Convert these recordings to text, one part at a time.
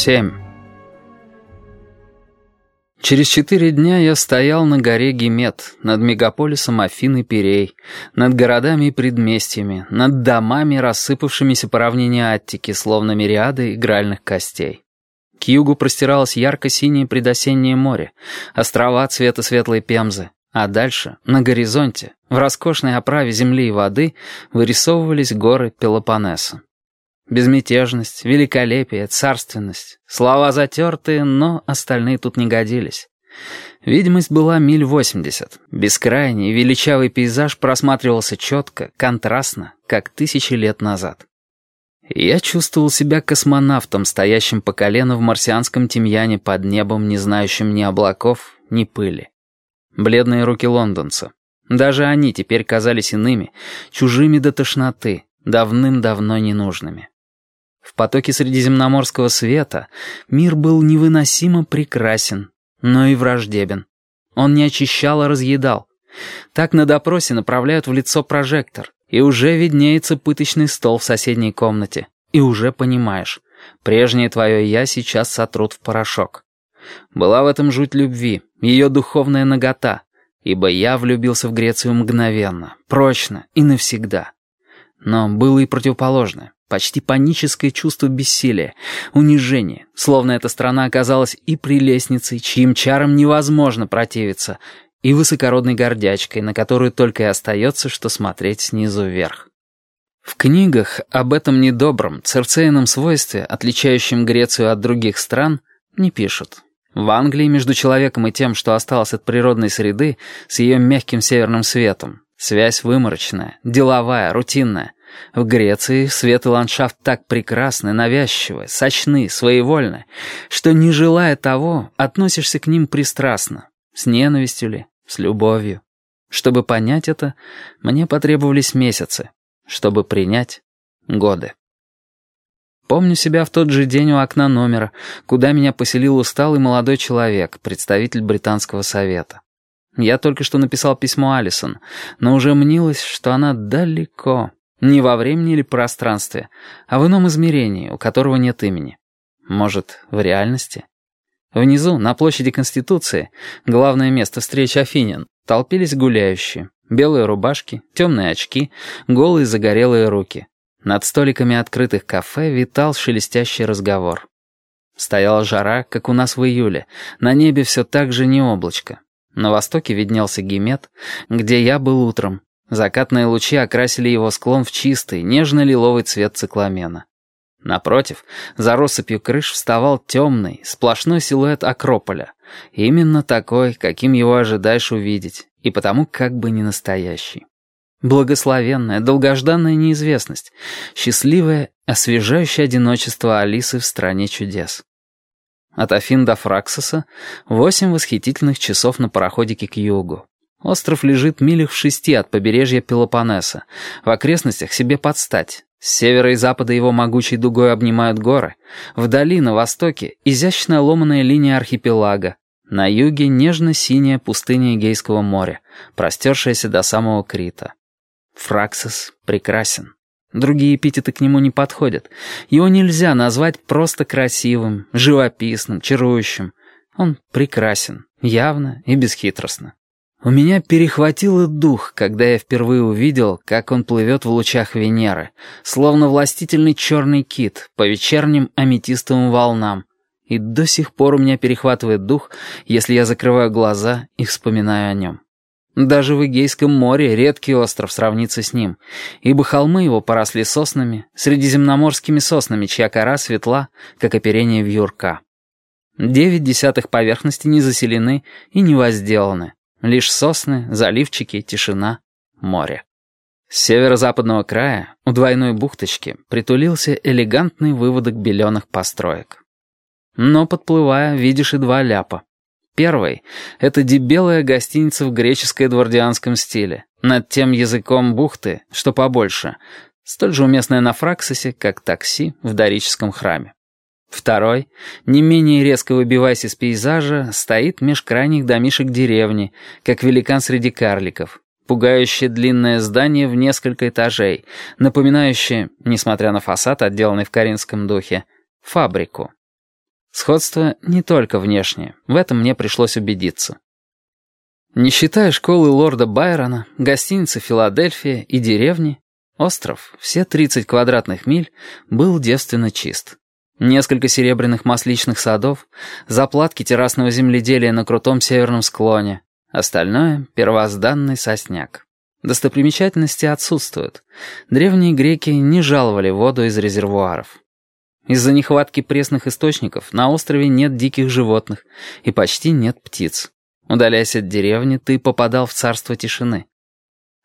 7. Через четыре дня я стоял на горе Гемет, над мегаполисом Афин и Пирей, над городами и предместьями, над домами, рассыпавшимися по равнине Аттики, словно мириады игральных костей. К югу простиралось ярко-синее предосеннее море, острова цвета светлой пемзы, а дальше, на горизонте, в роскошной оправе земли и воды, вырисовывались горы Пелопоннеса. Безмятежность, великолепие, царственность. Слова затертые, но остальные тут не годились. Видимость была миль восемьдесят. Бескрайний, величавый пейзаж просматривался четко, контрастно, как тысячи лет назад. Я чувствовал себя космонавтом, стоящим по колено в марсианском тимьяне под небом, не знающим ни облаков, ни пыли. Бледные руки лондонца. Даже они теперь казались иными, чужими до тошноты, давным-давно ненужными. В потоке средиземноморского света мир был невыносимо прекрасен, но и враждебен. Он не очищал, а разъедал. Так на допросе направляют в лицо прожектор, и уже виднеется пыточный стол в соседней комнате, и уже понимаешь, прежнее твое «я» сейчас сотрут в порошок. Была в этом жуть любви, ее духовная нагота, ибо я влюбился в Грецию мгновенно, прочно и навсегда. Но было и противоположное. Почти паническое чувство бессилия, унижения, словно эта страна оказалась и прелестницей, чьим чарам невозможно противиться, и высокородной гордячкой, на которую только и остается, что смотреть снизу вверх. В книгах об этом недобром, церцейном свойстве, отличающем Грецию от других стран, не пишут. В Англии между человеком и тем, что осталось от природной среды, с ее мягким северным светом, связь выморочная, деловая, рутинная, в Греции свет и ландшафт так прекрасны, навязчивы, сочны, своевольны, что, не желая того, относишься к ним пристрастно, с ненавистью ли, с любовью. Чтобы понять это, мне потребовались месяцы, чтобы принять — годы. Помню себя в тот же день у окна номера, куда меня поселил усталый молодой человек, представитель Британского совета. Я только что написал письмо Алисон, но уже мнилось, что она далеко, не во времени или пространстве, а в ином измерении, у которого нет имени. Может, в реальности? Внизу, на площади Конституции, главное место встречи Афинин, толпились гуляющие. Белые рубашки, темные очки, голые загорелые руки. Над столиками открытых кафе витал шелестящий разговор. Стояла жара, как у нас в июле. На небе все так же не облачко. На востоке виднелся Гемет, где я был утром, Закатные лучи окрасили его склон в чистый, нежно-лиловый цвет цикламена. Напротив, за россыпью крыш вставал темный, сплошной силуэт Акрополя. Именно такой, каким его ожидаешь увидеть, и потому как бы не настоящий. Благословенная, долгожданная неизвестность, счастливое, освежающее одиночество Алисы в стране чудес. От Афин до Фраксоса восемь восхитительных часов на пароходике к югу. Остров лежит милях в шести от побережья Пелопоннеса. В окрестностях себе подстать. С севера и запада его могучей дугой обнимают горы. Вдали, на востоке, изящная ломаная линия архипелага. На юге нежно-синяя пустыня Эгейского моря, простершаяся до самого Крита. Фраксос прекрасен. Другие эпитеты к нему не подходят. Его нельзя назвать просто красивым, живописным, чарующим. Он прекрасен, явно и бесхитростно. У меня перехватило дух, когда я впервые увидел, как он плывет в лучах Венеры, словно властительный черный кит по вечерним аметистовым волнам. И до сих пор у меня перехватывает дух, если я закрываю глаза и вспоминаю о нем. Даже в Эгейском море редкий остров сравнится с ним, ибо холмы его поросли соснами, средиземноморскими соснами, чья кора светла, как оперение вьюрка. Девять десятых поверхности не заселены и не возделаны. Лишь сосны, заливчики, тишина, море. С северо-западного края, у двойной бухточки, притулился элегантный выводок беленых построек. Но, подплывая, видишь и два ляпа. Первый — это дебелая гостиница в греческо-эдвардианском стиле, над тем языком бухты, что побольше, столь же уместная на Фраксосе, как такси в дорическом храме. Второй, не менее резко выбиваясь из пейзажа, стоит меж крайних домишек деревни, как великан среди карликов. Пугающее длинное здание в несколько этажей, напоминающее, несмотря на фасад, отделанный в каринском духе, фабрику. Сходство не только внешнее, в этом мне пришлось убедиться. Не считая школы лорда Байрона, гостиницы «Филадельфия» и деревни, остров, все 30 квадратных миль, был девственно чист. Несколько серебряных масличных садов, заплатки террасного земледелия на крутом северном склоне, остальное — первозданный сосняк. Достопримечательности отсутствуют. Древние греки не жаловали воду из резервуаров. Из-за нехватки пресных источников на острове нет диких животных и почти нет птиц. Удаляясь от деревни, ты попадал в царство тишины.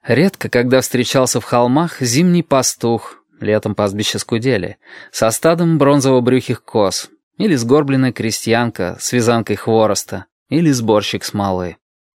Редко, когда встречался в холмах зимний пастух, летом пастбище скудели, со стадом бронзово-брюхих коз, или сгорбленная крестьянка с вязанкой хвороста, или сборщик смолы.